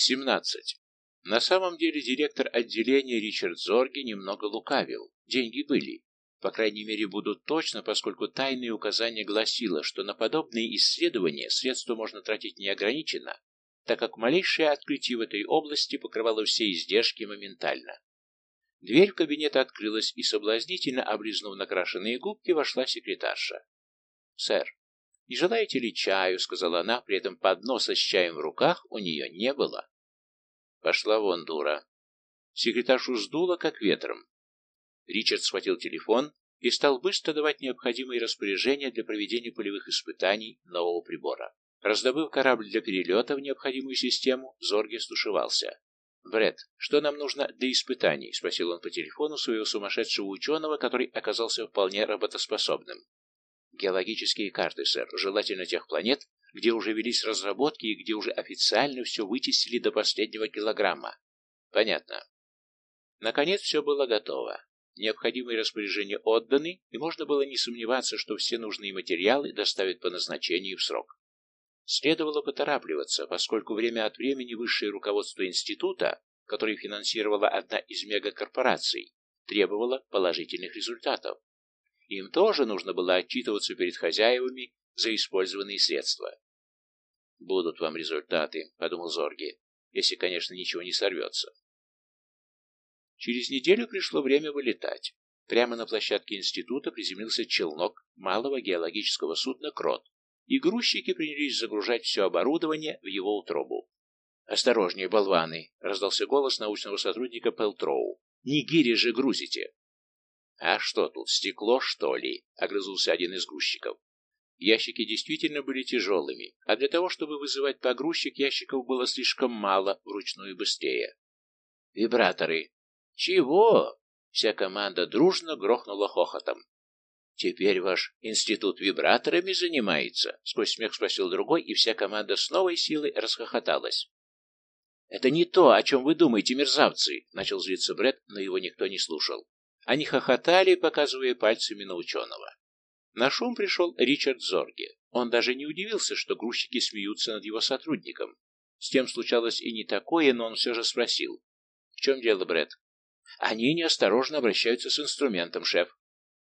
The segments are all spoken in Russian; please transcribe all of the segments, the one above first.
17. На самом деле директор отделения Ричард Зорги немного лукавил. Деньги были. По крайней мере, будут точно, поскольку тайное указание гласило, что на подобные исследования средства можно тратить неограниченно, так как малейшее открытие в этой области покрывало все издержки моментально. Дверь в кабинет открылась, и, соблазнительно облизнув накрашенные губки, вошла секретарша. «Сэр, не желаете ли чаю?» — сказала она, при этом подноса с чаем в руках у нее не было. Пошла вон, дура. Секретаршу сдуло, как ветром. Ричард схватил телефон и стал быстро давать необходимые распоряжения для проведения полевых испытаний нового прибора. Раздобыв корабль для перелета в необходимую систему, Зорге стушевался. «Бред, что нам нужно для испытаний?» — спросил он по телефону своего сумасшедшего ученого, который оказался вполне работоспособным. «Геологические карты, сэр, желательно тех планет, где уже велись разработки и где уже официально все вычистили до последнего килограмма». «Понятно». Наконец все было готово. Необходимые распоряжения отданы, и можно было не сомневаться, что все нужные материалы доставят по назначению в срок. Следовало поторапливаться, поскольку время от времени высшее руководство института, которое финансировала одна из мегакорпораций, требовало положительных результатов. Им тоже нужно было отчитываться перед хозяевами за использованные средства. «Будут вам результаты», — подумал Зорги, — «если, конечно, ничего не сорвется». Через неделю пришло время вылетать. Прямо на площадке института приземлился челнок малого геологического судна «Крот», и грузчики принялись загружать все оборудование в его утробу. «Осторожнее, болваны!» — раздался голос научного сотрудника Пелтроу. «Не гири же грузите!» «А что тут, стекло, что ли?» — огрызнулся один из грузчиков. Ящики действительно были тяжелыми, а для того, чтобы вызывать погрузчик, ящиков было слишком мало, вручную быстрее. «Вибраторы!» «Чего?» Вся команда дружно грохнула хохотом. «Теперь ваш институт вибраторами занимается?» — сквозь смех спросил другой, и вся команда с новой силой расхохоталась. «Это не то, о чем вы думаете, мерзавцы!» — начал злиться Бред, но его никто не слушал. Они хохотали, показывая пальцами на ученого. На шум пришел Ричард Зорге. Он даже не удивился, что грузчики смеются над его сотрудником. С тем случалось и не такое, но он все же спросил. «В чем дело, Бред? «Они неосторожно обращаются с инструментом, шеф.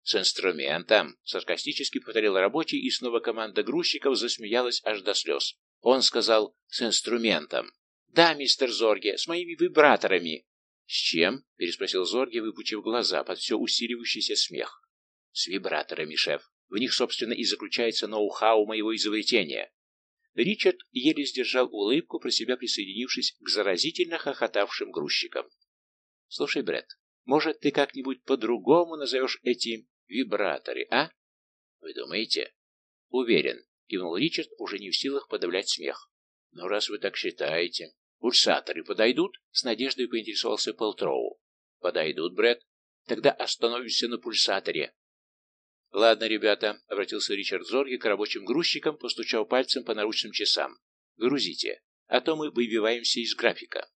«С инструментом!» — саркастически повторил рабочий, и снова команда грузчиков засмеялась аж до слез. Он сказал «с инструментом». «Да, мистер Зорге, с моими вибраторами». «С чем?» — переспросил Зорге, выпучив глаза под все усиливающийся смех. «С вибраторами, шеф. В них, собственно, и заключается ноу-хау моего изобретения». Ричард еле сдержал улыбку, про себя присоединившись к заразительно хохотавшим грузчикам. «Слушай, Бред, может, ты как-нибудь по-другому назовешь эти Вибраторы, а? Вы думаете? Уверен, кивнул Ричард, уже не в силах подавлять смех. Но раз вы так считаете... Пульсаторы подойдут? С надеждой поинтересовался Полтроу. Подойдут, Брэд. Тогда остановимся на пульсаторе. Ладно, ребята, обратился Ричард Зорги к рабочим грузчикам, постучал пальцем по наручным часам. Грузите, а то мы выбиваемся из графика.